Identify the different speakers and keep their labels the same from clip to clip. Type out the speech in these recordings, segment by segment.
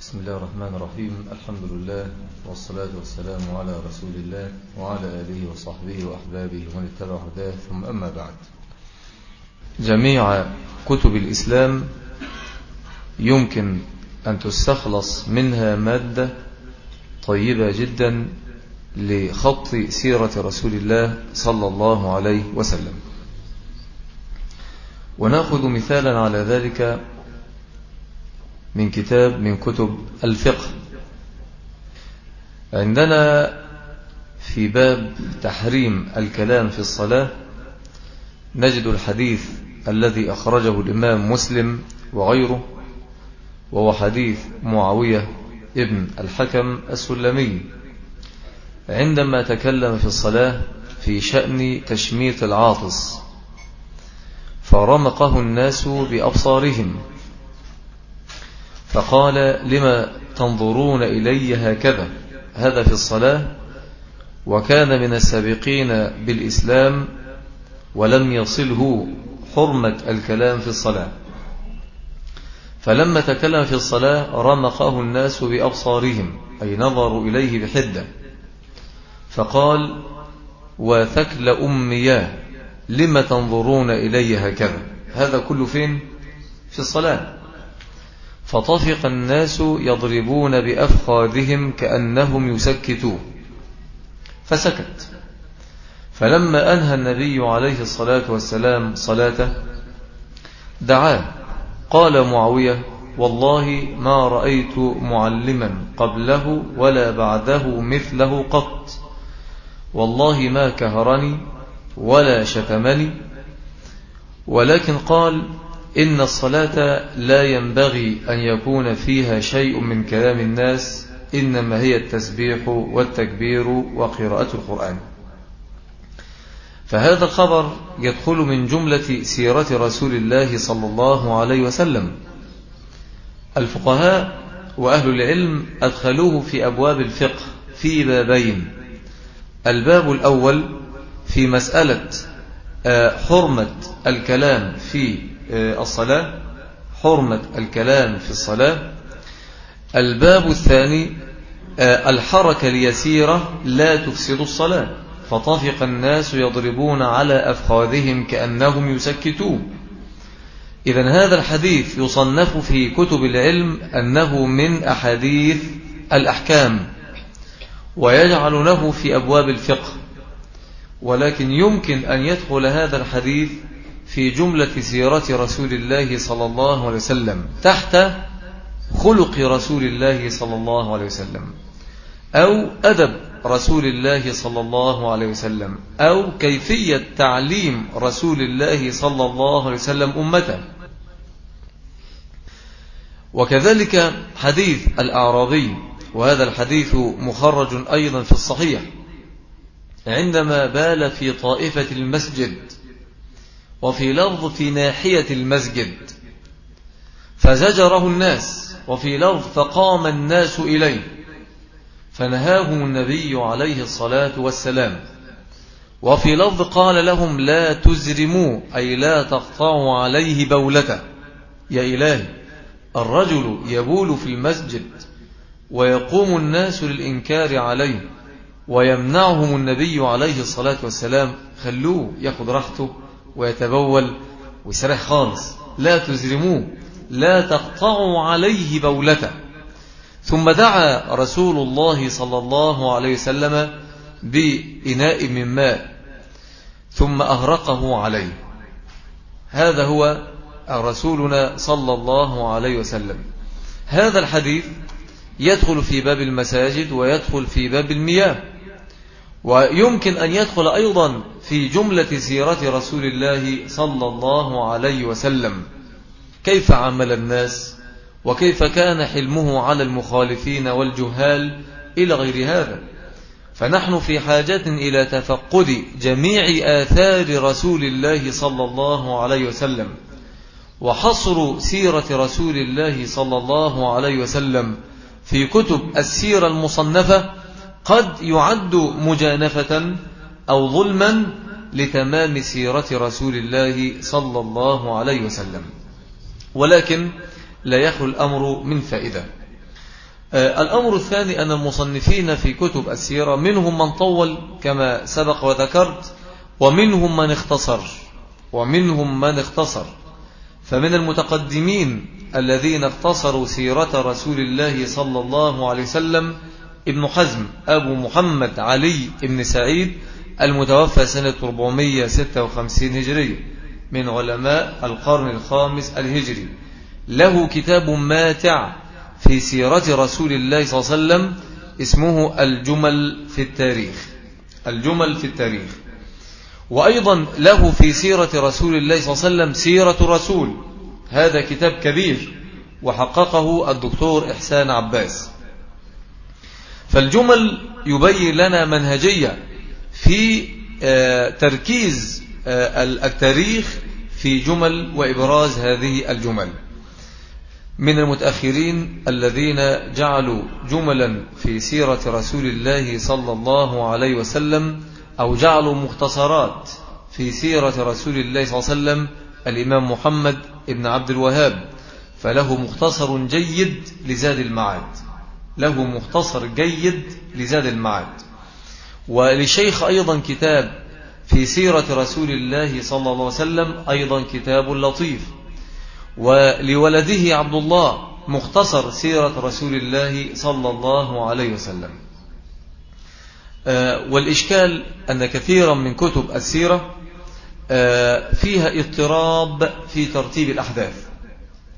Speaker 1: بسم الله الرحمن الرحيم. الحمد لله والصلاة والسلام على رسول الله وعلى آله وصحبه وأحبابه ومن اتبع هداه. ثم أما بعد. جميع كتب الإسلام يمكن أن تستخلص منها مادة طيبة جدا لخط سيرة رسول الله صلى الله عليه وسلم. ونأخذ مثالا على ذلك من كتاب من كتب الفقه. عندنا في باب تحريم الكلام في الصلاة نجد الحديث الذي أخرجه الإمام مسلم وغيره وهو حديث معاوية ابن الحكم السلمي. عندما تكلم في الصلاة في شأن تشميت العاطس فرمقه الناس بأبصارهم. فقال لما تنظرون إلي هكذا؟ هذا في الصلاة؟ وكان من السابقين بالإسلام ولم يصله حرمة الكلام في الصلاة. فلما تكلم في الصلاة رمقه الناس بأبصارهم أي نظروا إليه بحدة. فقال وثكل أمياه لم تنظرون إلي هكذا؟ هذا كله فين؟ في الصلاة. فطفق الناس يضربون بأفخاذهم كأنهم يسكتون. فسكت. فلما أنهى النبي عليه الصلاة والسلام صلاته دعاه قال معاوية والله ما رأيت معلما قبله ولا بعده مثله قط. والله ما كهرني ولا شتمني. ولكن قال إن الصلاة لا ينبغي أن يكون فيها شيء من كلام الناس إنما هي التسبيح والتكبير وقراءة القرآن. فهذا الخبر يدخل من جملة سيرة رسول الله صلى الله عليه وسلم. الفقهاء وأهل العلم أدخلوه في أبواب الفقه في بابين. الباب الأول في مسألة حرمة الكلام في الصلاة حرمة الكلام في الصلاة. الباب الثاني الحركة اليسيرة لا تفسد الصلاة. فطفق الناس يضربون على أفخاذهم كأنهم يسكتون. إذا هذا الحديث يصنف في كتب العلم أنه من أحاديث الأحكام ويجعل له في أبواب الفقه. ولكن يمكن أن يدخل هذا الحديث في جملة سيرة رسول الله صلى الله عليه وسلم تحت خلق رسول الله صلى الله عليه وسلم أو أدب رسول الله صلى الله عليه وسلم أو كيفية تعليم رسول الله صلى الله عليه وسلم أمته. وكذلك حديث الأعرابي وهذا الحديث مخرج أيضا في الصحيح عندما بال في طائفة المسجد وفي لفظ في ناحية المسجد. فزجره الناس وفي لفظ فقام الناس إليه. فنهاهم النبي عليه الصلاة والسلام. وفي لفظ قال لهم لا تزرموا أي لا تقطعوا عليه بولته. يا إلهي الرجل يبول في المسجد ويقوم الناس للإنكار عليه ويمنعهم النبي عليه الصلاة والسلام خلوه ياخد راحته. ويتبول ويسرح خالص. لا تزرموه لا تقطعوا عليه بولته. ثم دعا رسول الله صلى الله عليه وسلم بإناء من ماء ثم أغرقه عليه. هذا هو رسولنا صلى الله عليه وسلم. هذا الحديث يدخل في باب المساجد ويدخل في باب المياه. ويمكن أن يدخل أيضا في جملة سيرة رسول الله صلى الله عليه وسلم. كيف عمل الناس؟ وكيف كان حلمه على المخالفين والجهال إلى غير هذا؟ فنحن في حاجة إلى تفقد جميع آثار رسول الله صلى الله عليه وسلم. وحصر سيرة رسول الله صلى الله عليه وسلم في كتب السيرة المصنفة قد يعد مجانفة أو ظلما لتمام سيرة رسول الله صلى الله عليه وسلم. ولكن لا يخلو الأمر من فائدة. آه، الأمر الثاني أن المصنفين في كتب السيرة منهم من طول كما سبق وذكرت ومنهم من اختصر ومنهم من اختصر. فمن المتقدمين الذين اختصروا سيرة رسول الله صلى الله عليه وسلم ابن حزم أبو محمد علي بن سعيد المتوفى سنة 456 هجرية من علماء القرن الخامس الهجري. له كتاب ماتع في سيرة رسول الله صلى الله عليه وسلم اسمه الجمل في التاريخ. الجمل في التاريخ. وأيضا له في سيرة رسول الله صلى الله عليه وسلم سيرة رسول. هذا كتاب كبير وحققه الدكتور إحسان عباس. فالجمل يبين لنا منهجية في آه، تركيز آه، التاريخ في جمل وإبراز هذه الجمل. من المتأخرين الذين جعلوا جملا في سيرة رسول الله صلى الله عليه وسلم أو جعلوا مختصرات في سيرة رسول الله صلى الله عليه وسلم الإمام محمد ابن عبد الوهاب فله مختصر جيد لزاد المعاد. له مختصر جيد لزاد المعاد. ولشيخ أيضا كتاب في سيرة رسول الله صلى الله عليه وسلم أيضا كتاب لطيف. ولولده عبد الله مختصر سيرة رسول الله صلى الله عليه وسلم. آه، والإشكال أن كثيرا من كتب السيرة آه، فيها اضطراب في ترتيب الأحداث.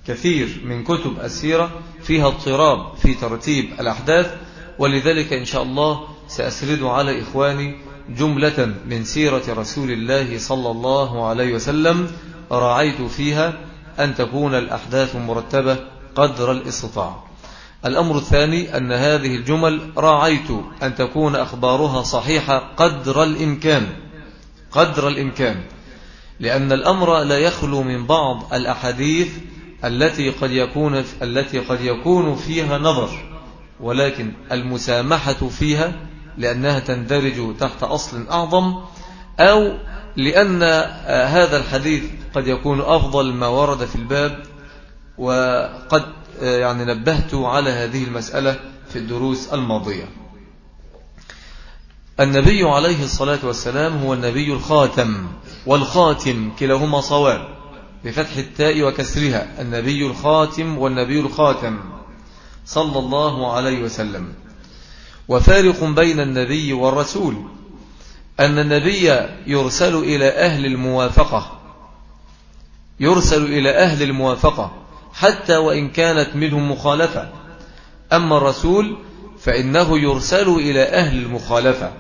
Speaker 1: كثير من كتب السيرة فيها اضطراب في ترتيب الأحداث ولذلك إن شاء الله سأسرد على إخواني جملة من سيرة رسول الله صلى الله عليه وسلم راعيت فيها أن تكون الأحداث مرتبة قدر الاستطاع. الأمر الثاني أن هذه الجمل راعيت أن تكون أخبارها صحيحة قدر الإمكان قدر الإمكان لأن الأمر لا يخلو من بعض الأحاديث التي قد يكون التي قد يكون فيها نظر ولكن المسامحة فيها لأنها تندرج تحت أصل أعظم أو لأن هذا الحديث قد يكون أفضل ما ورد في الباب وقد يعني نبهت على هذه المسألة في الدروس الماضية. النبي عليه الصلاة والسلام هو النبي الخاتم والخاتم كلاهما صواب. بفتح التاء وكسرها. النبي الخاتم والنبي الخاتم. صلى الله عليه وسلم. وفارق بين النبي والرسول. أن النبي يرسل إلى أهل الموافقة. يرسل إلى أهل الموافقة. حتى وإن كانت منهم مخالفة. أما الرسول فإنه يرسل إلى أهل المخالفة.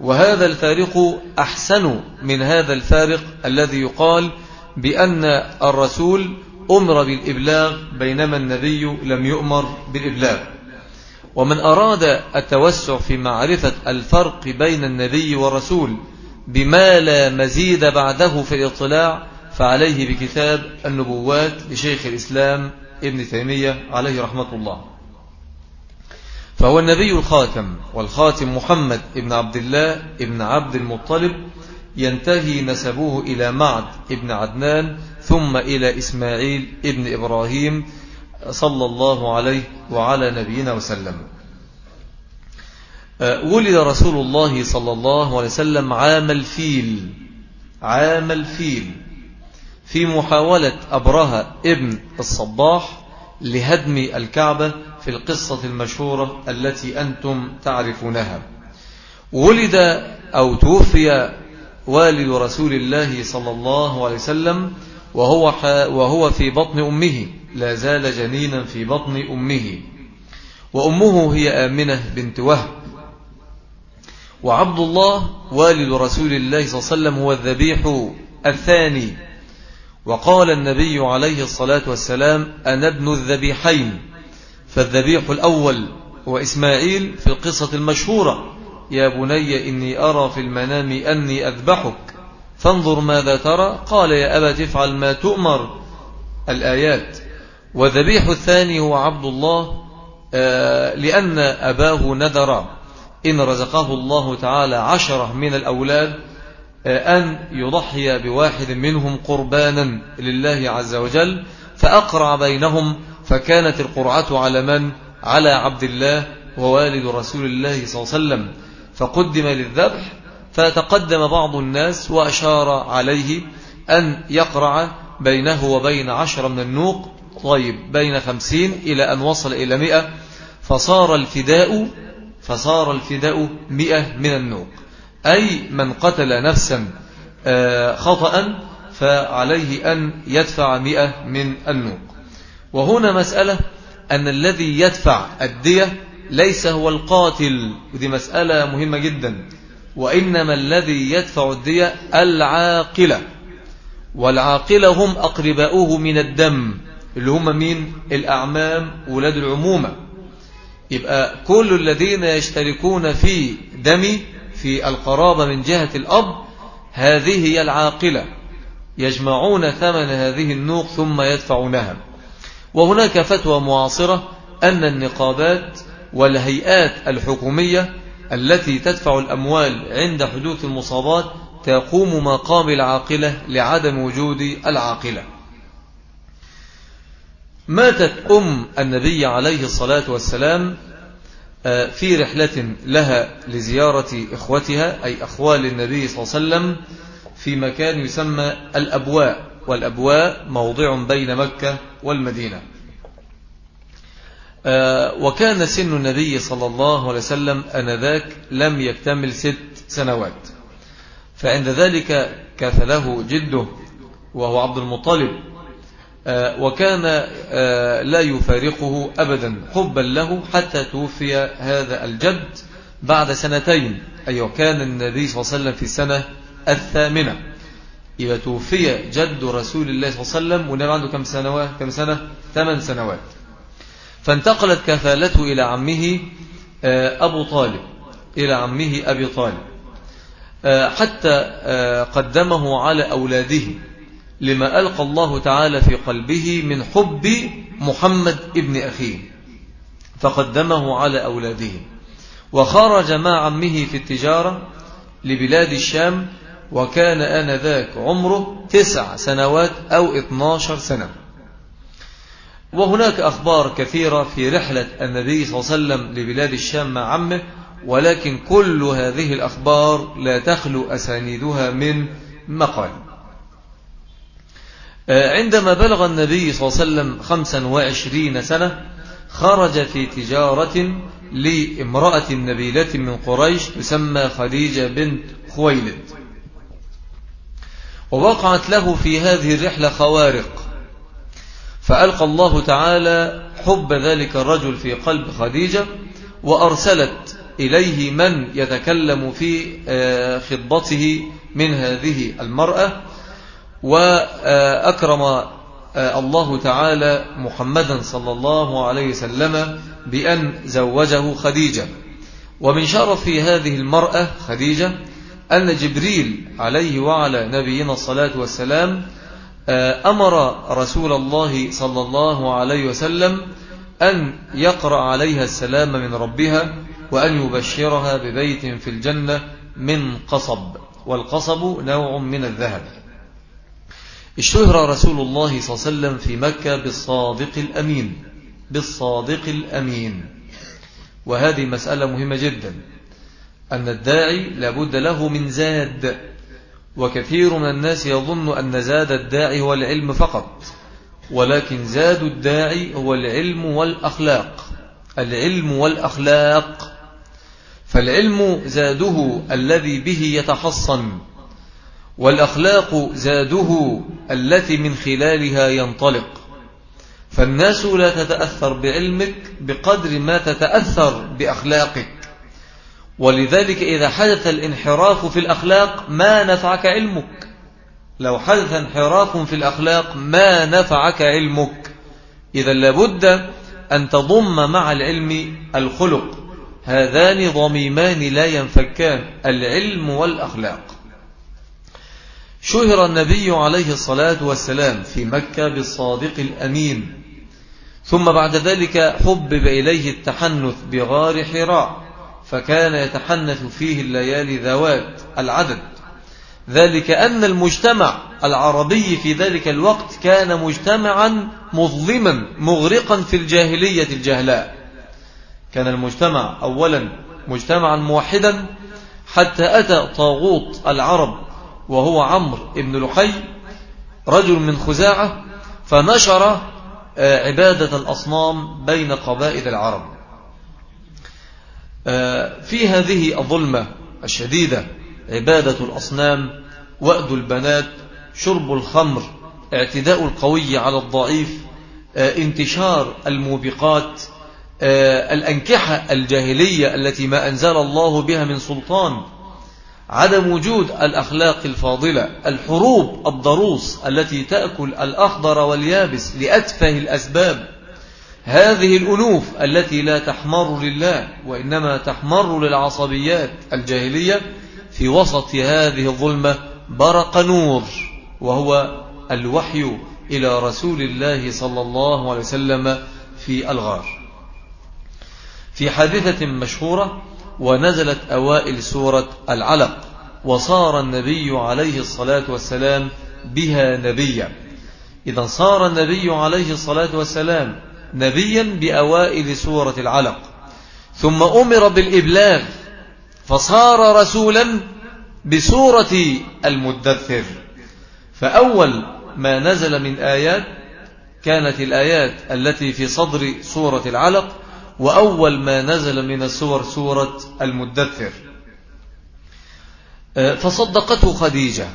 Speaker 1: وهذا الفارق أحسن من هذا الفارق الذي يقال بأن الرسول أمر بالإبلاغ بينما النبي لم يؤمر بالإبلاغ. ومن أراد التوسع في معرفة الفرق بين النبي والرسول بما لا مزيد بعده في الإطلاع فعليه بكتاب النبوات لشيخ الإسلام ابن تيمية عليه رحمة الله. فهو النبي الخاتم والخاتم محمد ابن عبد الله ابن عبد المطلب ينتهي نسبه إلى معد ابن عدنان ثم إلى إسماعيل ابن إبراهيم صلى الله عليه وعلى نبينا وسلم. أه، ولد رسول الله صلى الله عليه وسلم عام الفيل عام الفيل في محاولة أبرهة ابن الصباح لهدم الكعبة في القصة المشهورة التي أنتم تعرفونها. ولد أو توفي والد رسول الله صلى الله عليه وسلم وهو, وهو في بطن أمه. لا زال جنينا في بطن أمه. وأمه هي آمنة بنت وهب. وعبد الله والد رسول الله صلى الله عليه وسلم هو الذبيح الثاني. وقال النبي عليه الصلاة والسلام أنا ابن الذبيحين. فالذبيح الأول هو إسماعيل في القصة المشهورة. يا بني إني أرى في المنام أني أذبحك. فانظر ماذا ترى. قال يا أبا تفعل ما تؤمر. الآيات. والذبيح الثاني هو عبد الله آه، لأن أباه نذر. إن رزقه الله تعالى عشرة من الأولاد آه، أن يضحي بواحد منهم قربانا لله عز وجل فأقرع بينهم فكانت القرعة على من؟ على عبد الله ووالد رسول الله صلى الله عليه وسلم. فقدم للذبح فتقدم بعض الناس وأشار عليه أن يقرع بينه وبين عشرة من النوق طيب بين خمسين إلى أن وصل إلى مئة فصار الفداء فصار الفداء مئة من النوق. أي من قتل نفسا آه، خطأ فعليه أن يدفع مئة من النوق. وهنا مسألة أن الذي يدفع الدية ليس هو القاتل. ودي مسألة مهمة جدا. وإنما الذي يدفع الدية العاقلة. والعاقلة هم أقرباؤه من الدم اللي هم مين؟ الأعمام ولاد العمومة. يبقى كل الذين يشتركون في دم في القرابة من جهة الأب هذه هي العاقلة. يجمعون ثمن هذه النوق ثم يدفعونها. وهناك فتوى معاصرة أن النقابات والهيئات الحكومية التي تدفع الأموال عند حدوث المصابات تقوم مقام العاقلة لعدم وجود العاقلة. ماتت أم النبي عليه الصلاة والسلام آه، في رحلة لها لزيارة إخوتها أي أخوال النبي صلى الله عليه وسلم في مكان يسمى الأبواء. والأبواء موضع بين مكة والمدينة. وكان سن النبي صلى الله عليه وسلم أنذاك لم يكتمل ست سنوات. فعند ذلك كفله جده وهو عبد المطلب آه، وكان آه، لا يفارقه أبدا حبا له حتى توفي هذا الجد بعد سنتين أي وكان النبي صلى الله عليه وسلم في السنة الثامنة. إذا توفي جد رسول الله صلى الله عليه وسلم ونبع عنده كم سنوات كم سنة؟ ثمان سنوات. فانتقلت كفالته إلى عمه آه، أبو طالب إلى عمه أبي طالب آه، حتى آه، قدمه على أولاده لما ألقى الله تعالى في قلبه من حب محمد ابن أخيه فقدمه على أولاده. وخرج مع عمه في التجارة لبلاد الشام وكان آنذاك عمره تسع سنوات أو اتناشر سنة. وهناك أخبار كثيرة في رحلة النبي صلى الله عليه وسلم لبلاد الشام مع عمه ولكن كل هذه الأخبار لا تخلو أسانيدها من مقال. آه، عندما بلغ النبي صلى الله عليه وسلم خمسا وعشرين سنة خرج في تجارة لامرأة نبيلة من قريش تسمى خديجة بنت خويلد. ووقعت له في هذه الرحلة خوارق. فألقى الله تعالى حب ذلك الرجل في قلب خديجة وأرسلت إليه من يتكلم في آه، خطبته من هذه المرأة وأكرم آه، الله تعالى محمدا صلى الله عليه وسلم بأن زوجه خديجة. ومن شرف هذه المرأة خديجة أن جبريل عليه وعلى نبينا الصلاة والسلام أمر رسول الله صلى الله عليه وسلم أن يقرأ عليها السلام من ربها وأن يبشرها ببيت في الجنة من قصب والقصب نوع من الذهب. اشتهر رسول الله صلى الله عليه وسلم في مكة بالصادق الأمين بالصادق الأمين. وهذه مسألة مهمة جدا أن الداعي لابد له من زاد. وكثير من الناس يظن أن زاد الداعي هو العلم فقط ولكن زاد الداعي هو العلم والأخلاق. العلم والأخلاق. فالعلم زاده الذي به يتحصن والأخلاق زاده التي من خلالها ينطلق. فالناس لا تتأثر بعلمك بقدر ما تتأثر بأخلاقك. ولذلك إذا حدث الانحراف في الأخلاق ما نفعك علمك. لو حدث انحراف في الأخلاق ما نفعك علمك. إذا لابد أن تضم مع العلم الخلق. هذان ضميمان لا ينفكان العلم والأخلاق. شهر النبي عليه الصلاة والسلام في مكة بالصادق الأمين. ثم بعد ذلك حبب إليه التحنث بغار حراء. فكان يتحنث فيه الليالي ذوات العدد. ذلك أن المجتمع العربي في ذلك الوقت كان مجتمعا مظلما مغرقا في الجاهلية الجهلاء. كان المجتمع أولا مجتمعا موحدا حتى أتى طاغوت العرب وهو عمرو بن لحي رجل من خزاعة فنشر آه، عبادة الأصنام بين قبائل العرب. في هذه الظلمة الشديدة عبادة الأصنام وأد البنات شرب الخمر اعتداء القوي على الضعيف آه، انتشار الموبقات الأنكحة الجاهلية التي ما أنزل الله بها من سلطان عدم وجود الأخلاق الفاضلة الحروب الضروس التي تأكل الأخضر واليابس لأتفه الأسباب. هذه الأنوف التي لا تحمر لله وإنما تحمر للعصبيات الجاهلية في وسط هذه الظلمة برق نور وهو الوحي إلى رسول الله صلى الله عليه وسلم في الغار. في حادثة مشهورة ونزلت أوائل سورة العلق وصار النبي عليه الصلاة والسلام بها نبيا. إذا صار النبي عليه الصلاة والسلام نبيا بأوائل سورة العلق. ثم أمر بالإبلاغ فصار رسولا بسورة المدثر. فأول ما نزل من آيات كانت الآيات التي في صدر سورة العلق وأول ما نزل من السور سورة المدثر. آه، فصدقته خديجة.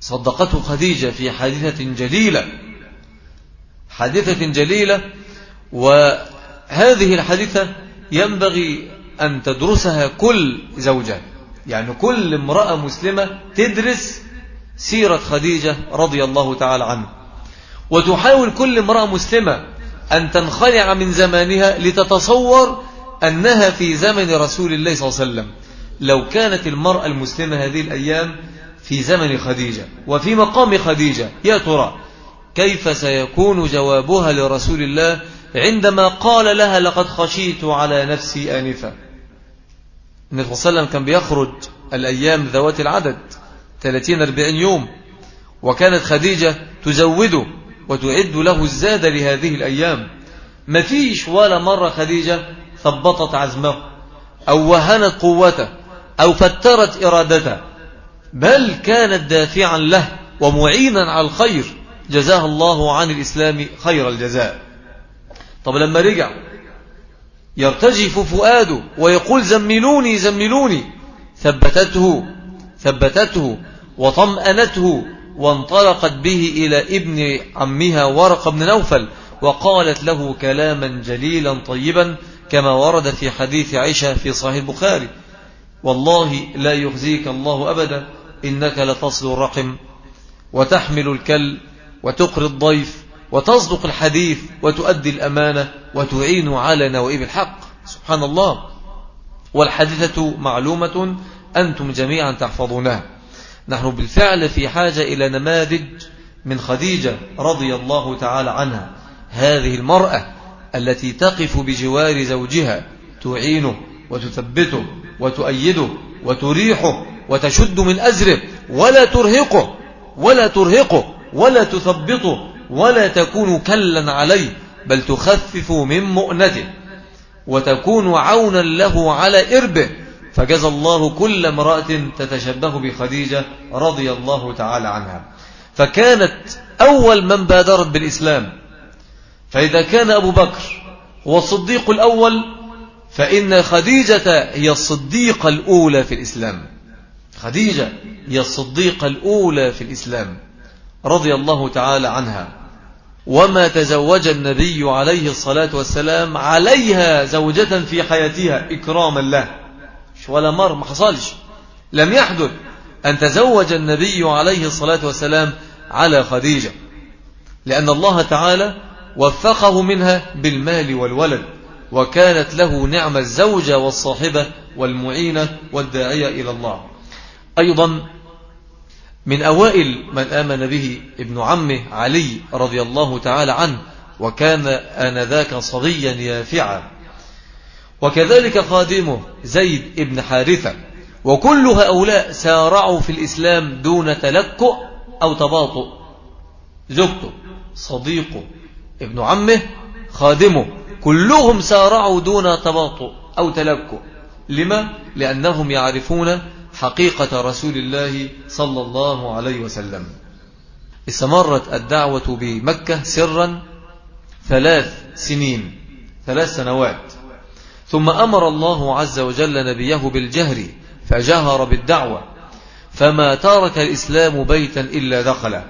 Speaker 1: صدقته خديجة في حادثة جليلة. حادثة جليلة وهذه الحادثة ينبغي أن تدرسها كل زوجة. يعني كل امرأة مسلمة تدرس سيرة خديجة رضي الله تعالى عنه وتحاول كل امرأة مسلمة أن تنخلع من زمانها لتتصور أنها في زمن رسول الله صلى الله عليه وسلم. لو كانت المرأة المسلمة هذه الأيام في زمن خديجة وفي مقام خديجة يا ترى كيف سيكون جوابها لرسول الله عندما قال لها لقد خشيت على نفسي آنفا. النبي صلى الله عليه وسلم كان بيخرج الأيام ذوات العدد 30-40 يوم وكانت خديجة تزوده وتعد له الزاد لهذه الأيام. ما فيش ولا مرة خديجة ثبطت عزمه أو وهنت قوته أو فترت إرادته بل كانت دافعا له ومعينا على الخير. جزاه الله عن الإسلام خير الجزاء. طب لما رجع يرتجف فؤاده ويقول زملوني زملوني. ثبتته ثبتته وطمأنته وانطلقت به إلى ابن عمها ورق بن نوفل وقالت له كلاما جليلا طيبا كما ورد في حديث عائشة في صحيح البخاري. والله لا يخزيك الله أبدا إنك لتصل الرحم وتحمل الكل وتقري الضيف وتصدق الحديث وتؤدي الأمانة وتعين على نوائب الحق. سبحان الله. والحديثة معلومة أنتم جميعا تحفظونها. نحن بالفعل في حاجة إلى نماذج من خديجة رضي الله تعالى عنها. هذه المرأة التي تقف بجوار زوجها تعينه وتثبته وتؤيده وتريحه وتشد من أزره ولا ترهقه ولا ترهقه ولا تثبطه ولا تكون كلا عليه بل تخفف من مؤنته وتكون عونا له على إربه. فجزى الله كل امرأة تتشبه بخديجة رضي الله تعالى عنها. فكانت أول من بادرت بالإسلام. فإذا كان أبو بكر هو الصديق الأول فإن خديجة هي الصديقة الأولى في الإسلام. خديجة هي الصديقة الأولى في الإسلام. رضي الله تعالى عنها. وما تزوج النبي عليه الصلاة والسلام عليها زوجة في حياتها إكراما له. ولا مر ما حصلش. لم يحدث أن تزوج النبي عليه الصلاة والسلام على خديجة. لأن الله تعالى وفقه منها بالمال والولد وكانت له نعم الزوجة والصاحبة والمعينة والداعية إلى الله. أيضا من أوائل من آمن به ابن عمه علي رضي الله تعالى عنه وكان آنذاك صبيا يافعا. وكذلك خادمه زيد ابن حارثة. وكل هؤلاء سارعوا في الإسلام دون تلكؤ أو تباطؤ. زوجته صديقه ابن عمه خادمه كلهم سارعوا دون تباطؤ أو تلكؤ لما؟ لأنهم يعرفون حقيقة رسول الله صلى الله عليه وسلم. استمرت الدعوة بمكة سرا ثلاث سنين ثلاث سنوات. ثم أمر الله عز وجل نبيه بالجهر فجهر بالدعوة. فما ترك الإسلام بيتا إلا دخله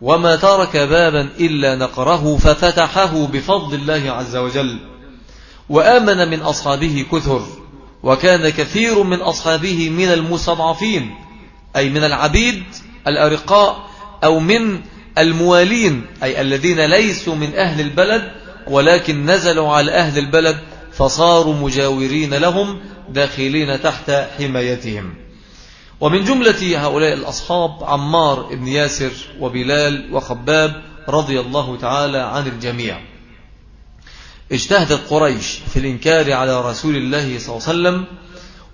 Speaker 1: وما ترك بابا إلا نقره ففتحه بفضل الله عز وجل. وآمن من أصحابه كثر وكان كثير من أصحابه من المستضعفين أي من العبيد الأرقاء أو من الموالين أي الذين ليسوا من أهل البلد ولكن نزلوا على أهل البلد فصاروا مجاورين لهم داخلين تحت حمايتهم. ومن جملة هؤلاء الأصحاب عمار بن ياسر وبلال وخباب رضي الله تعالى عن الجميع. اجتهدت قريش في الإنكار على رسول الله صلى الله عليه وسلم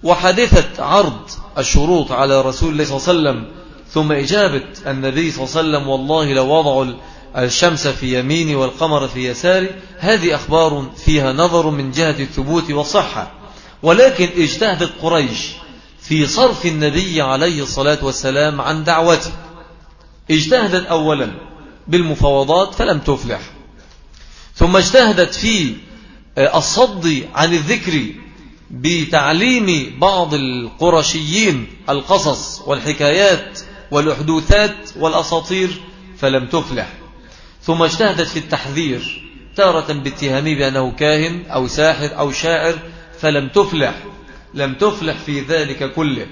Speaker 1: وحدثت عرض الشروط على رسول الله صلى الله عليه وسلم ثم إجابة النبي صلى الله عليه وسلم والله لو وضعوا الشمس في يميني والقمر في يساري هذه أخبار فيها نظر من جهة الثبوت والصحة. ولكن اجتهدت قريش في صرف النبي عليه الصلاة والسلام عن دعوته. اجتهدت أولا بالمفاوضات فلم تفلح. ثم اجتهدت في الصد عن الذكر بتعليم بعض القرشيين القصص والحكايات والأحدوثات والأساطير فلم تفلح. ثم اجتهدت في التحذير تارة باتهامه بأنه كاهن أو ساحر أو شاعر فلم تفلح لم تفلح في ذلك كله.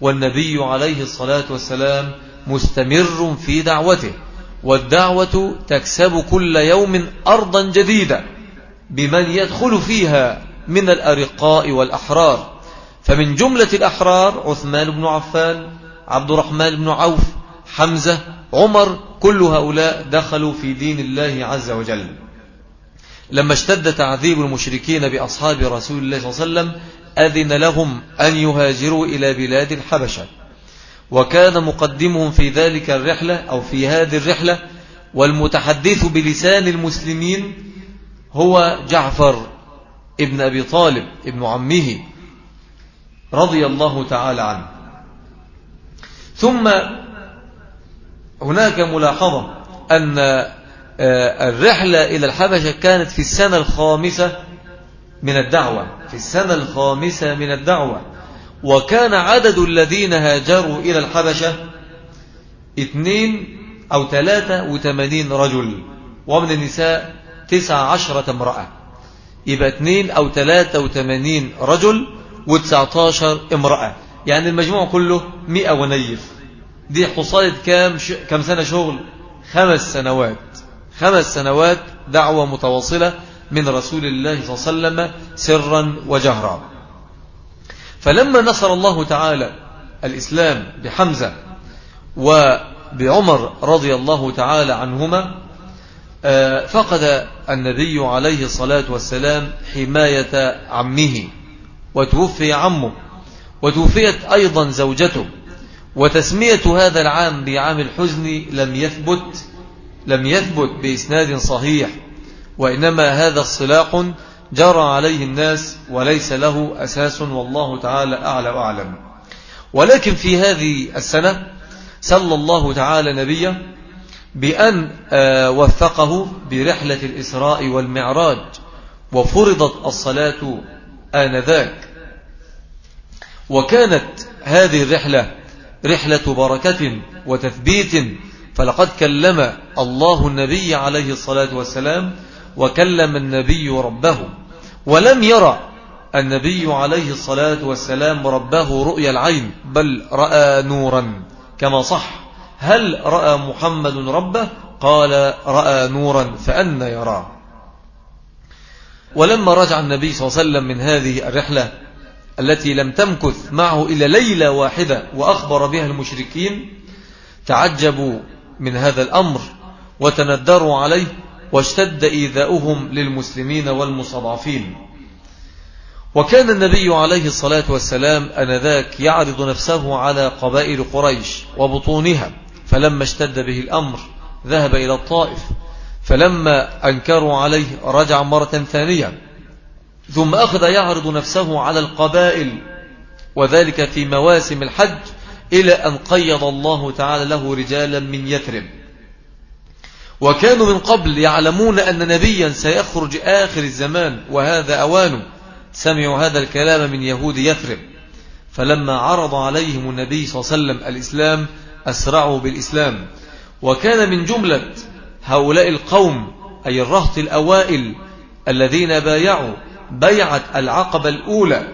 Speaker 1: والنبي عليه الصلاة والسلام مستمر في دعوته. والدعوة تكسب كل يوم أرضا جديدة بمن يدخل فيها من الأرقاء والأحرار. فمن جملة الأحرار عثمان بن عفان عبد الرحمن بن عوف حمزة عمر كل هؤلاء دخلوا في دين الله عز وجل. لما اشتد تعذيب المشركين بأصحاب رسول الله صلى الله عليه وسلم أذن لهم أن يهاجروا إلى بلاد الحبشة. وكان مقدمهم في ذلك الرحلة أو في هذه الرحلة والمتحدث بلسان المسلمين هو جعفر ابن أبي طالب ابن عمه رضي الله تعالى عنه. ثم هناك ملاحظة أن آه، الرحلة إلى الحبشة كانت في السنة الخامسة من الدعوة في السنة الخامسة من الدعوة. وكان عدد الذين هاجروا إلى الحبشة اثنين أو ثلاثة وثمانين رجل ومن النساء تسع عشرة امرأة. يبقى اثنين أو ثلاثة وثمانين رجل وتسعتاشر امرأة. يعني المجموع كله مئة ونيف. دي حصالة كام, ش... كام سنة شغل؟ خمس سنوات. خمس سنوات دعوة متواصلة من رسول الله صلى الله عليه وسلم سرا وجهرا. فلما نصر الله تعالى الإسلام بحمزة وبعمر رضي الله تعالى عنهما آه، فقد النبي عليه الصلاة والسلام حماية عمه وتوفي عمه وتوفيت أيضا زوجته وتسمية هذا العام بعام الحزن لم يثبت لم يثبت بإسناد صحيح وإنما هذا الصلاق جرى عليه الناس وليس له أساس والله تعالى أعلى وأعلم. ولكن في هذه السنة سل الله تعالى نبيه بأن آه، وثقه برحلة الإسراء والمعراج وفرضت الصلاة آنذاك. وكانت هذه الرحلة رحلة بركة وتثبيت فلقد كلم الله النبي عليه الصلاة والسلام وكلم النبي ربه ولم يرى النبي عليه الصلاة والسلام ربه رؤيا العين بل رأى نورا. كما صح هل رأى محمد ربه؟ قال رأى نورا فأن يراه ولما رجع النبي صلى الله عليه وسلم من هذه الرحلة التي لم تمكث معه إلى ليلة واحدة وأخبر بها المشركين تعجبوا من هذا الأمر وتندروا عليه واشتد إيذاؤهم للمسلمين والمستضعفين. وكان النبي عليه الصلاة والسلام أنذاك يعرض نفسه على قبائل قريش وبطونها فلما اشتد به الأمر ذهب إلى الطائف فلما أنكروا عليه رجع مرة ثانية ثم أخذ يعرض نفسه على القبائل وذلك في مواسم الحج إلى أن قيض الله تعالى له رجالا من يثرب. وكانوا من قبل يعلمون أن نبيا سيخرج آخر الزمان وهذا أوانه سمعوا هذا الكلام من يهود يثرب. فلما عرض عليهم النبي صلى الله عليه وسلم الإسلام أسرعوا بالإسلام. وكان من جملة هؤلاء القوم أي الرهط الأوائل الذين بايعوا بيعة العقبة الأولى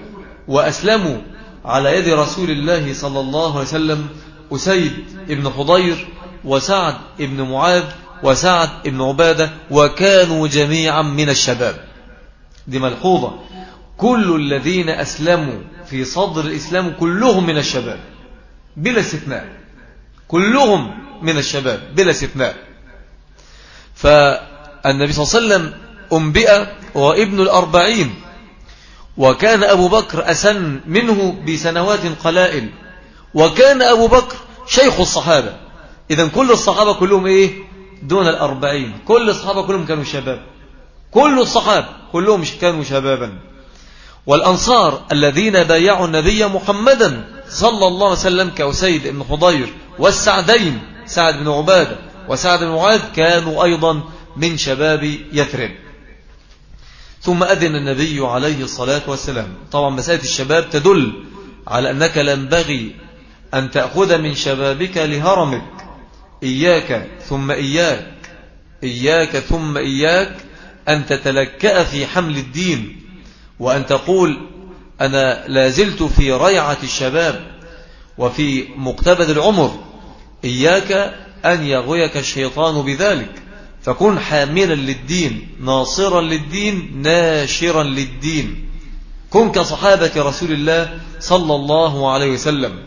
Speaker 1: وأسلموا على يد رسول الله صلى الله عليه وسلم أسيد ابن حضير وسعد ابن معاذ وسعد ابن عبادة وكانوا جميعا من الشباب. دي ملحوظة. كل الذين أسلموا في صدر الإسلام كلهم من الشباب. بلا استثناء. كلهم من الشباب. بلا استثناء. فالنبي صلى الله عليه وسلم أنبئ وابن الأربعين. وكان أبو بكر أسن منه بسنوات قلائل. وكان أبو بكر شيخ الصحابة. إذا كل الصحابة كلهم إيه؟ دون الأربعين. كل الصحابة كلهم كانوا شباب. كل الصحابة كلهم كانوا شبابا. والأنصار الذين بايعوا النبي محمدا صلى الله عليه وسلم كأسيد بن حضير والسعدين سعد بن عبادة وسعد بن معاذ كانوا أيضا من شباب يثرب. ثم أذن النبي عليه الصلاة والسلام. طبعا مسألة الشباب تدل على أنك لنبغي أن تأخذ من شبابك لهرمك. إياك ثم إياك إياك ثم إياك أن تتلكأ في حمل الدين وأن تقول أنا لازلت في ريعة الشباب وفي مقتبل العمر إياك أن يغويك الشيطان بذلك. فكن حاملا للدين ناصرا للدين ناشرا للدين. كن كصحابة رسول الله صلى الله عليه وسلم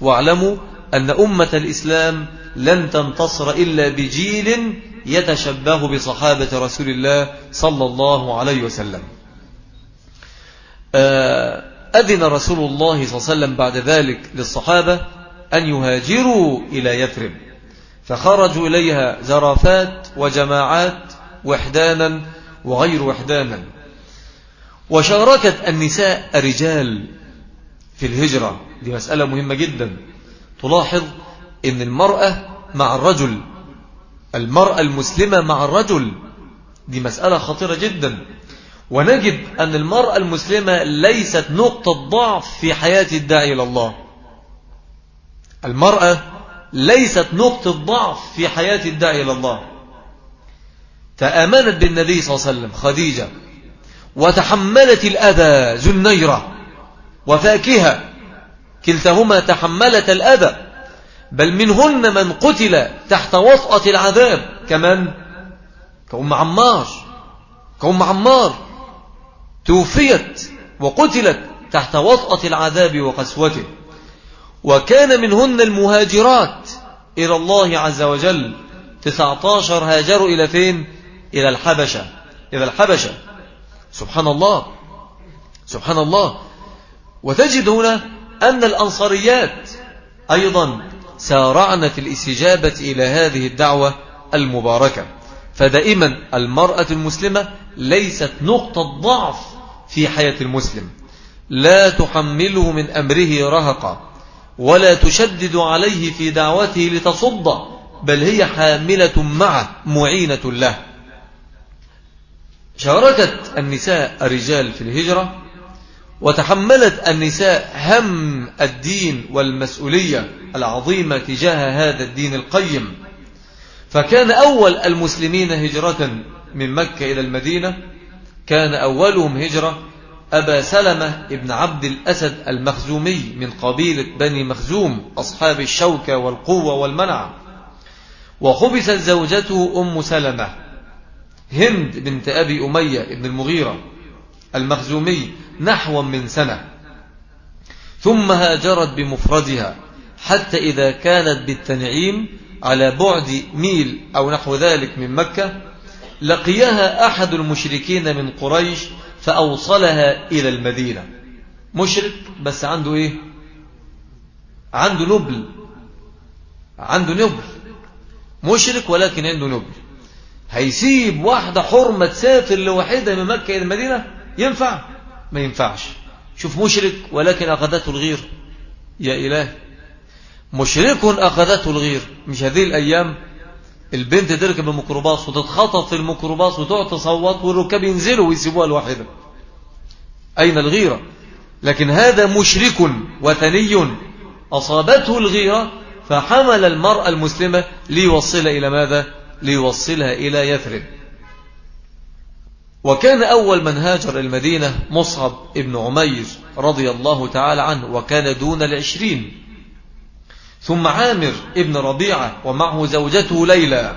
Speaker 1: واعلموا أن أمة الإسلام لن تنتصر إلا بجيل يتشبه بصحابة رسول الله صلى الله عليه وسلم. آه، أذن رسول الله صلى الله عليه وسلم بعد ذلك للصحابة أن يهاجروا إلى يثرب. فخرجوا إليها زرافات وجماعات وحدانا وغير وحدانا. وشاركت النساء الرجال في الهجرة. دي مسألة مهمة جدا. تلاحظ أن المرأة مع الرجل المرأة المسلمة مع الرجل. دي مسألة خطيرة جدا. ونجد أن المرأة المسلمة ليست نقطة ضعف في حياة الداعي إلى الله. المرأة ليست نقطة ضعف في حياة الداعي إلى الله. تآمنت بالنبي صلى الله عليه وسلم خديجة وتحملت الأذى زنيرة وفاكهة. كلتهما تحملت الأذى. بل منهن من قتل تحت وطأة العذاب. كمان كأم عمار. كأم عمار. توفيت وقتلت تحت وطأة العذاب وقسوته. وكان منهن المهاجرات إلى الله عز وجل. تسعتاشر هاجروا إلى فين؟ إلى الحبشة. إلى الحبشة. سبحان الله. سبحان الله. وتجد هنا أن الأنصاريات أيضا سارعن في الاستجابة إلى هذه الدعوة المباركة. فدائما المرأة المسلمة ليست نقطة ضعف في حياة المسلم. لا تحمله من أمره رهقا ولا تشدد عليه في دعوته لتصد بل هي حاملة معه معينة له. شاركت النساء الرجال في الهجرة وتحملت النساء هم الدين والمسؤولية العظيمة تجاه هذا الدين القيم. فكان أول المسلمين هجرة من مكة إلى المدينة كان أولهم هجرة أبا سلمة ابن عبد الأسد المخزومي من قبيلة بني مخزوم أصحاب الشوكة والقوة والمنع. وخبست زوجته أم سلمة هند بنت أبي أمية ابن المغيرة المخزومي نحو من سنة. ثم هاجرت بمفردها حتى إذا كانت بالتنعيم على بعد ميل أو نحو ذلك من مكة لقيها أحد المشركين من قريش فأوصلها إلى المدينة. مشرك بس عنده إيه؟ عنده نبل. عنده نبل. مشرك ولكن عنده نبل. هيسيب واحدة حرمة تسافر لوحدها من مكة إلى المدينة؟ ينفع. ما ينفعش. شوف مشرك ولكن أخذته الغير. يا إله. مشرك أخذته الغير. مش هذه الأيام البنت تركب الميكروباص وتتخطف في الميكروباص وتقعد تصوت والركاب ينزلوا ويسيبوها الواحدة أين الغيرة؟ لكن هذا مشرك وثني أصابته الغيرة فحمل المرأة المسلمة ليوصلها إلى ماذا؟ ليوصلها إلى يثرب. وكان أول من هاجر المدينة مصعب ابن عمير رضي الله تعالى عنه وكان دون العشرين. ثم عامر ابن ربيعة ومعه زوجته ليلى.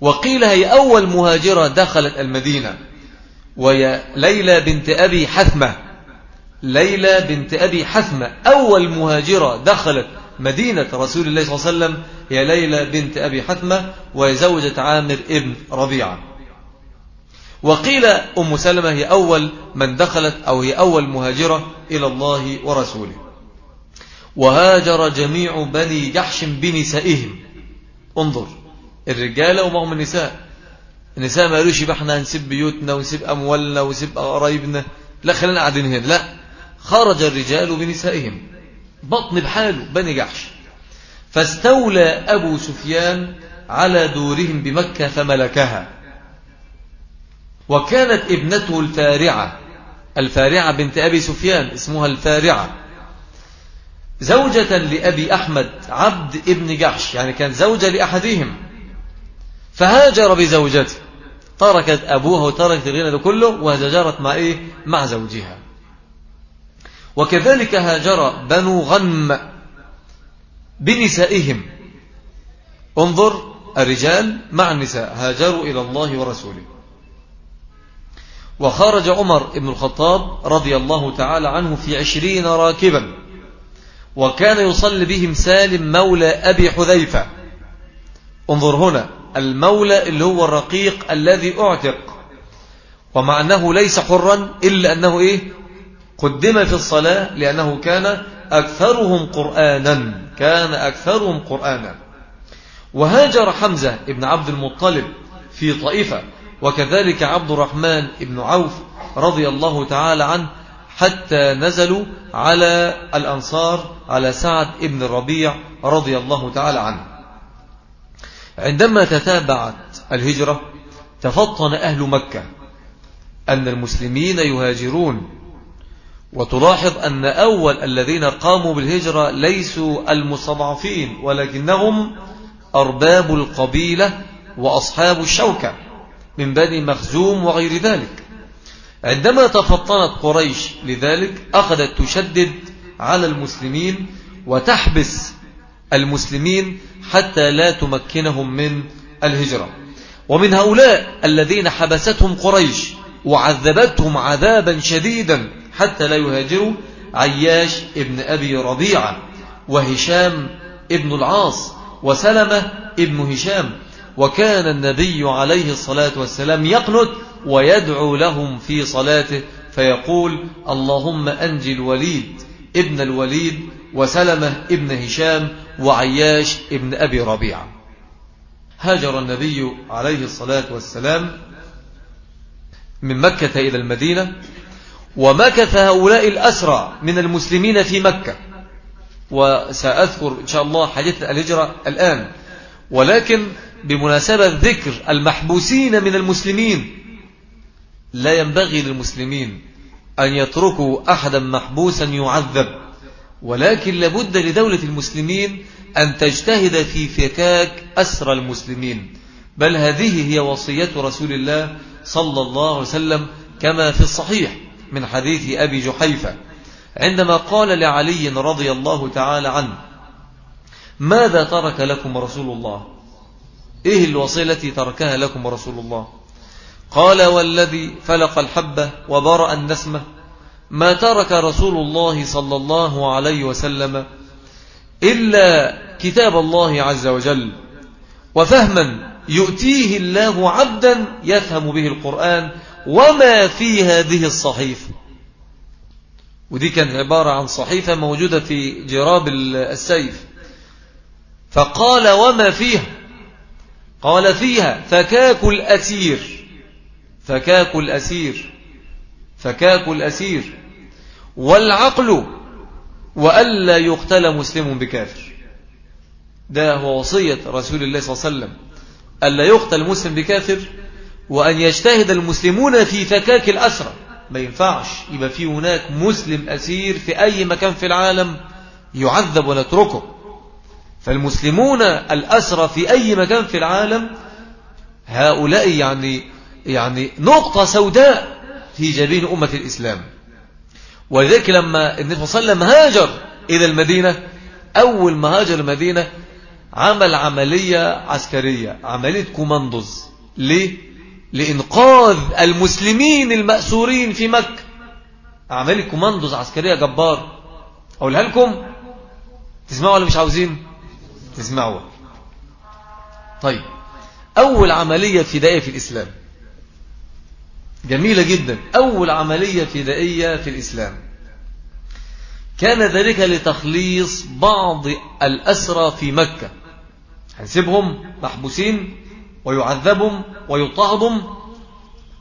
Speaker 1: وقيل هي أول مهاجرة دخلت المدينة وهي ليلى بنت أبي حثمة. ليلى بنت أبي حثمة أول مهاجرة دخلت مدينة رسول الله صلى الله عليه وسلم هي ليلى بنت أبي حثمة وزوجة عامر ابن ربيعة. وقيل أم سلمة هي أول من دخلت أو هي أول مهاجرة إلى الله ورسوله. وهاجر جميع بني جحش بنسائهم. انظر الرجال ومعهم النساء. النساء ما قالوش يبقى إحنا هنسيب بيوتنا ونسيب أموالنا ونسيب قرايبنا. لا خلينا قاعدين هنا. لا خرج الرجال بنسائهم. بطن بحاله بني جحش. فاستولى أبو سفيان على دورهم بمكة فملكها. وكانت ابنته الفارعة الفارعة بنت أبي سفيان اسمها الفارعة. زوجة لأبي أحمد عبد ابن جحش يعني كانت زوجة لأحدهم. فهاجر بزوجته. تركت أبوها وتركت الغنى ده كله وهاجرت مع إيه؟ مع زوجها. وكذلك هاجر بنو غنم بنسائهم. انظر الرجال مع النساء هاجروا إلى الله ورسوله. وخرج عمر بن الخطاب رضي الله تعالى عنه في عشرين راكبا. وكان يصلي بهم سالم مولى أبي حذيفة. انظر هنا المولى اللي هو الرقيق الذي أعتق. ومع أنه ليس حرا إلا أنه إيه؟ قدم في الصلاة لأنه كان أكثرهم قرآنا. كان أكثرهم قرآنا. وهاجر حمزة ابن عبد المطلب في طائفة. وكذلك عبد الرحمن ابن عوف رضي الله تعالى عنه حتى نزلوا على الأنصار على سعد ابن الربيع رضي الله تعالى عنه. عندما تتابعت الهجرة تفطن أهل مكة أن المسلمين يهاجرون وتلاحظ أن أول الذين قاموا بالهجرة ليسوا المستضعفين ولكنهم أرباب القبيلة وأصحاب الشوكة. من بني مخزوم وغير ذلك. عندما تفطنت قريش لذلك أخذت تشدد على المسلمين وتحبس المسلمين حتى لا تمكنهم من الهجرة. ومن هؤلاء الذين حبستهم قريش وعذبتهم عذابا شديدا حتى لا يهاجروا عياش ابن أبي ربيعة وهشام ابن العاص وسلمة ابن هشام. وكان النبي عليه الصلاة والسلام يقنت ويدعو لهم في صلاته فيقول اللهم أنجي الوليد ابن الوليد وسلمة ابن هشام وعياش ابن أبي ربيعة. هاجر النبي عليه الصلاة والسلام من مكة إلى المدينة ومكث هؤلاء الأسرى من المسلمين في مكة. وسأذكر إن شاء الله حديث الهجرة الآن. ولكن بمناسبة ذكر المحبوسين من المسلمين لا ينبغي للمسلمين أن يتركوا أحدا محبوسا يعذب ولكن لابد لدولة المسلمين أن تجتهد في فكاك أسر المسلمين. بل هذه هي وصية رسول الله صلى الله عليه وسلم كما في الصحيح من حديث أبي جحيفة عندما قال لعلي رضي الله تعالى عنه ماذا ترك لكم رسول الله؟ إيه الوصية التي تركها لكم رسول الله؟ قال والذي فلق الحبة وبرأ النسمة ما ترك رسول الله صلى الله عليه وسلم إلا كتاب الله عز وجل وفهما يؤتيه الله عبدا يفهم به القرآن وما في هذه الصحيفة ودي كانت عبارة عن صحيفة موجودة في جراب السيف. فقال وما فيها؟ قال فيها فكاك الأسير. فكاك الأسير. فكاك الأسير. والعقل وألا يقتل مسلم بكافر. ده هو وصية رسول الله صلى الله عليه وسلم. ألا يقتل مسلم بكافر وأن يجتهد المسلمون في فكاك الأسرى. ما ينفعش يبقى في هناك مسلم أسير في أي مكان في العالم يعذب ونتركه. فالمسلمون الأسرى في أي مكان في العالم هؤلاء يعني يعني نقطة سوداء في جبين أمة الإسلام. ولذلك لما النبي صلى الله عليه وسلم هاجر إلى المدينة أول ما هاجر المدينة عمل عملية عسكرية عملية كوماندوز ليه؟ لإنقاذ المسلمين المأسورين في مكة. عملية كوماندوز عسكرية جبار. أقولها لكم؟ تسمعوا ولا مش عاوزين؟ تسمعوا طيب. أول عملية فدائية في الإسلام. جميلة جدا. أول عملية فدائية في الإسلام. كان ذلك لتخليص بعض الأسرى في مكة. هنسيبهم محبوسين ويعذبهم ويضطهدهم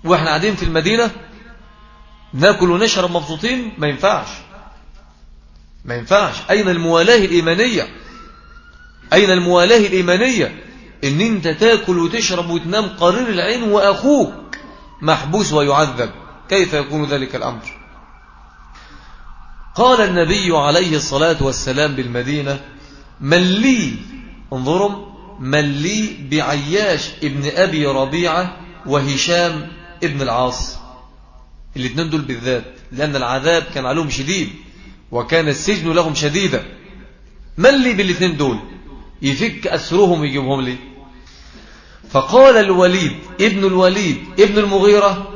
Speaker 1: وإحنا قاعدين في المدينة. ناكل ونشرب مبسوطين. ما ينفعش. ما ينفعش. أين الموالاة الإيمانية؟ أين الموالاة الإيمانية؟ إن أنت تأكل وتشرب وتنام قرير العين وأخوك محبوس ويعذب. كيف يكون ذلك الأمر؟ قال النبي عليه الصلاة والسلام بالمدينة من لي انظروا من لي بعياش ابن أبي ربيعة وهشام ابن العاص. الاثنين دول بالذات لأن العذاب كان عليهم شديد وكان السجن لهم شديدا. من لي بالاثنين دول؟ يفك أسرهم ويجيبهم لي. فقال الوليد ابن الوليد ابن المغيرة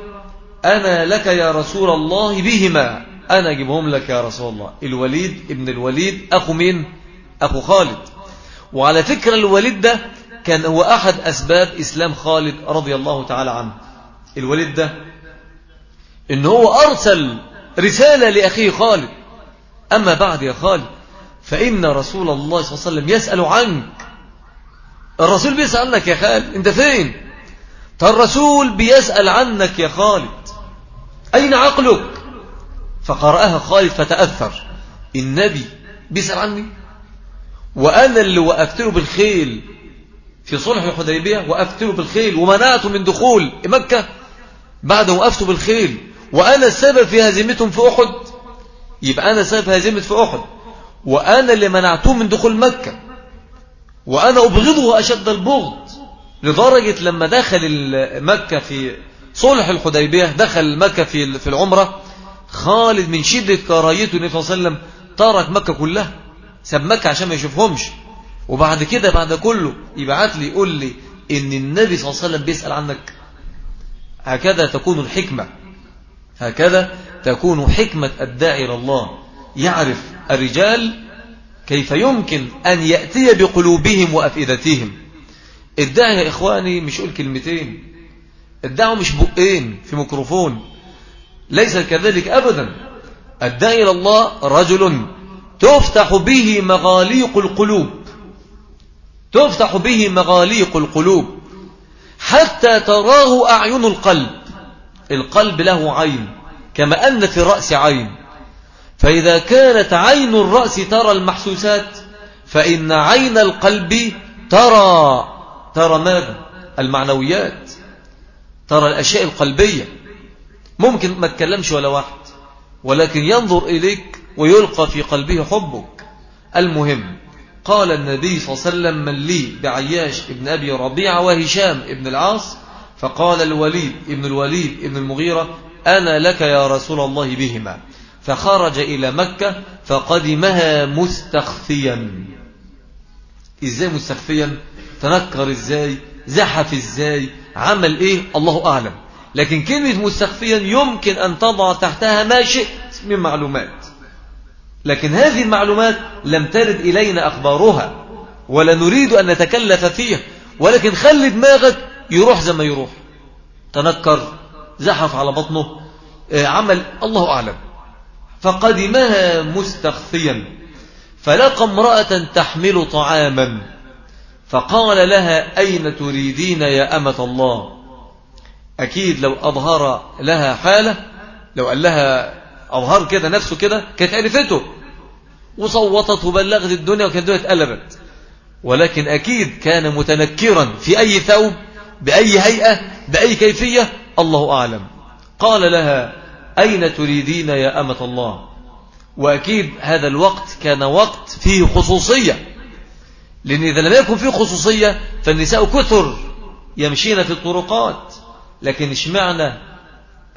Speaker 1: أنا لك يا رسول الله بهما. أنا أجيبهم لك يا رسول الله. الوليد ابن الوليد أخو مين؟ أخو خالد. وعلى فكرة الوليد ده كان هو أحد أسباب إسلام خالد رضي الله تعالى عنه. الوليد ده إن هو أرسل رسالة لأخيه خالد. أما بعد يا خالد فإن رسول الله صلى الله عليه وسلم يسأل عنك الرسول بيسأل عنك يا خالد أنت فين؟ فالرسول بيسأل عنك يا خالد أين عقلك؟ فقرأها خالد فتأثر النبي بيسأل عني وأنا اللي وقفت له بالخيل في صلح الحديبية وقفت له بالخيل ومنعته من دخول مكة بعد وقفته بالخيل وأنا السبب في هزيمتهم في أحد يبقى أنا السبب في هزيمة في أحد. وأنا اللي منعته من دخول مكة. وأنا أبغضه أشد البغض. لدرجة لما دخل مكة في صلح الحديبية دخل مكة في العمرة خالد من شدة كراهيته النبي صلى الله عليه وسلم ترك مكة كلها. ساب مكة عشان ما يشوفهمش. وبعد كده بعد كله يبعت لي يقول لي إن النبي صلى الله عليه وسلم بيسأل عنك. هكذا تكون الحكمة. هكذا تكون حكمة الداعي إلى الله. يعرف الرجال كيف يمكن أن يأتي بقلوبهم وأفئدتهم؟ الداعي يا إخواني مش يقول كلمتين. الدعوة مش بقين في ميكروفون. ليس كذلك أبدا. الداعي إلى الله رجل تفتح به مغاليق القلوب. تفتح به مغاليق القلوب. حتى تراه أعين القلب. القلب له عين كما أن في الرأس عين. فإذا كانت عين الرأس ترى المحسوسات فإن عين القلب ترى ترى ماذا؟ المعنويات ترى الأشياء القلبية. ممكن ما تكلمش ولا واحد ولكن ينظر إليك ويلقى في قلبه حبك. المهم قال النبي صلى الله عليه وسلم من لي بعياش ابن أبي ربيعة وهشام ابن العاص فقال الوليد ابن الوليد ابن المغيرة أنا لك يا رسول الله بهما. فخرج إلى مكة فقدمها مستخفيا. إزاي مستخفيا؟ تنكر إزاي؟ زحف إزاي؟ عمل إيه؟ الله أعلم. لكن كلمة مستخفيا يمكن أن تضع تحتها ما شئت من معلومات. لكن هذه المعلومات لم ترد إلينا أخبارها ولا نريد أن نتكلف فيها ولكن خلي دماغك يروح زي ما يروح. تنكر زحف على بطنه آه، عمل الله أعلم. فقدمها مستخفيا فلقى امرأة تحمل طعاما فقال لها أين تريدين يا أمة الله؟ أكيد لو أظهر لها حالة لو قال لها أظهر كده نفسه كده كانت عرفته. وصوتت وبلغت الدنيا وكانت الدنيا اتقلبت. ولكن أكيد كان متنكرا في أي ثوب بأي هيئة بأي كيفية الله أعلم. قال لها أين تريدين يا أمة الله؟ وأكيد هذا الوقت كان وقت فيه خصوصية. لأن إذا لم يكن فيه خصوصية فالنساء كثر يمشين في الطرقات. لكن اشمعنا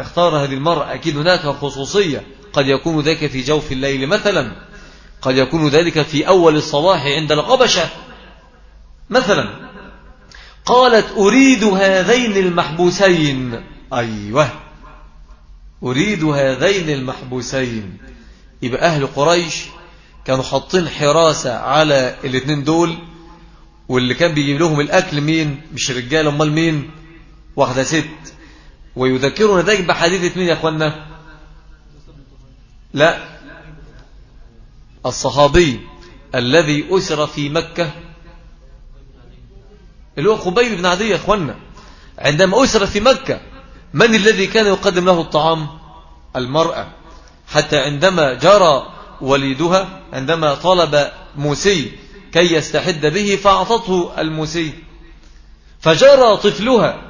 Speaker 1: اختار هذه المرأة. أكيد هناك خصوصية. قد يكون ذلك في جوف الليل مثلا. قد يكون ذلك في أول الصباح عند الغبشة مثلا. قالت أريد هذين المحبوسين. أيوه. أريد هذين المحبوسين. يبقى أهل قريش كانوا حاطين حراسة على الاثنين دول واللي كان بيجيب لهم الأكل مين؟ مش رجال أمال مين؟ واحدة ست. ويذكرنا ذلك بحديثة مين يا أخوانا لا. الصحابي الذي أسر في مكة اللي هو خبيب بن عدي يا أخوانا عندما أسر في مكة من الذي كان يقدم له الطعام؟ المرأة. حتى عندما جرى وليدها عندما طلب موسي كي يستحد به فأعطته الموسي. فجرى طفلها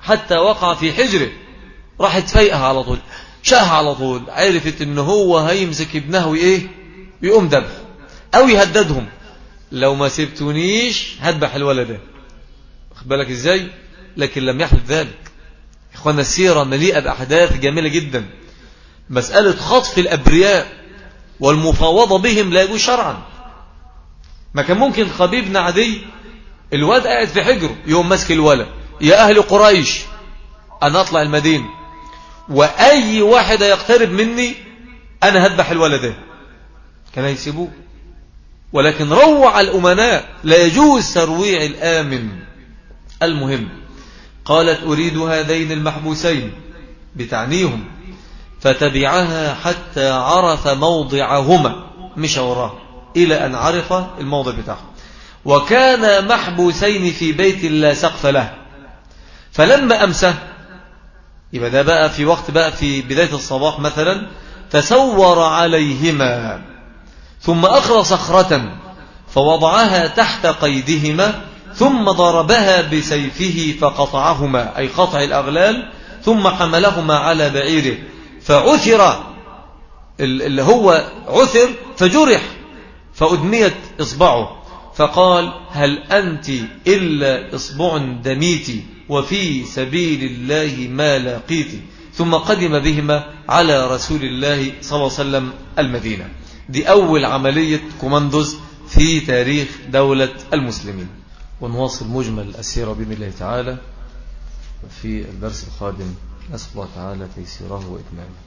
Speaker 1: حتى وقع في حجره. راحت فيئها على طول. شاها على طول. عرفت ان هو هيمسك ابنه وايه يقوم ذبح. أو يهددهم. لو ما سبتونيش هذبح الولد. ده بالك إزاي؟ لكن لم يحدث ذلك. اخوانا السيرة مليئة بأحداث جميلة جدا. مسألة خطف الأبرياء والمفاوضة بهم لا يجوز شرعا. ما كان ممكن خبيب بن عدي الواد قاعد في حجره يوم ماسك الولد. يا أهل قريش أنا أطلع المدينة. وأي واحد يقترب مني أنا هذبح الولد ده. كان يسيبوه ولكن روع الأمناء لا يجوز ترويع الآمن. المهم قالت أريد هذين المحبوسين بتعنيهم فتبعها حتى عرف موضعهما مش وراه إلى أن عرف الموضع بتاعه وكان محبوسين في بيت لا سقف له. فلما أمسى يبقى ده بقى في وقت بقى في بداية الصباح مثلا تسور عليهما ثم أخرى صخرة فوضعها تحت قيدهما ثم ضربها بسيفه فقطعهما أي قطع الأغلال ثم حملهما على بعيره. فعثر اللي هو عثر فجرح فأدميت إصبعه. فقال هل أنت إلا إصبع دميت وفي سبيل الله ما لاقيت؟ ثم قدم بهما على رسول الله صلى الله عليه وسلم المدينة. دي أول عملية كوماندوز في تاريخ دولة المسلمين. ونواصل مجمل السيرة بإذن الله تعالى في الدرس القادم. نسأل الله تعالى تيسيره وإتمامه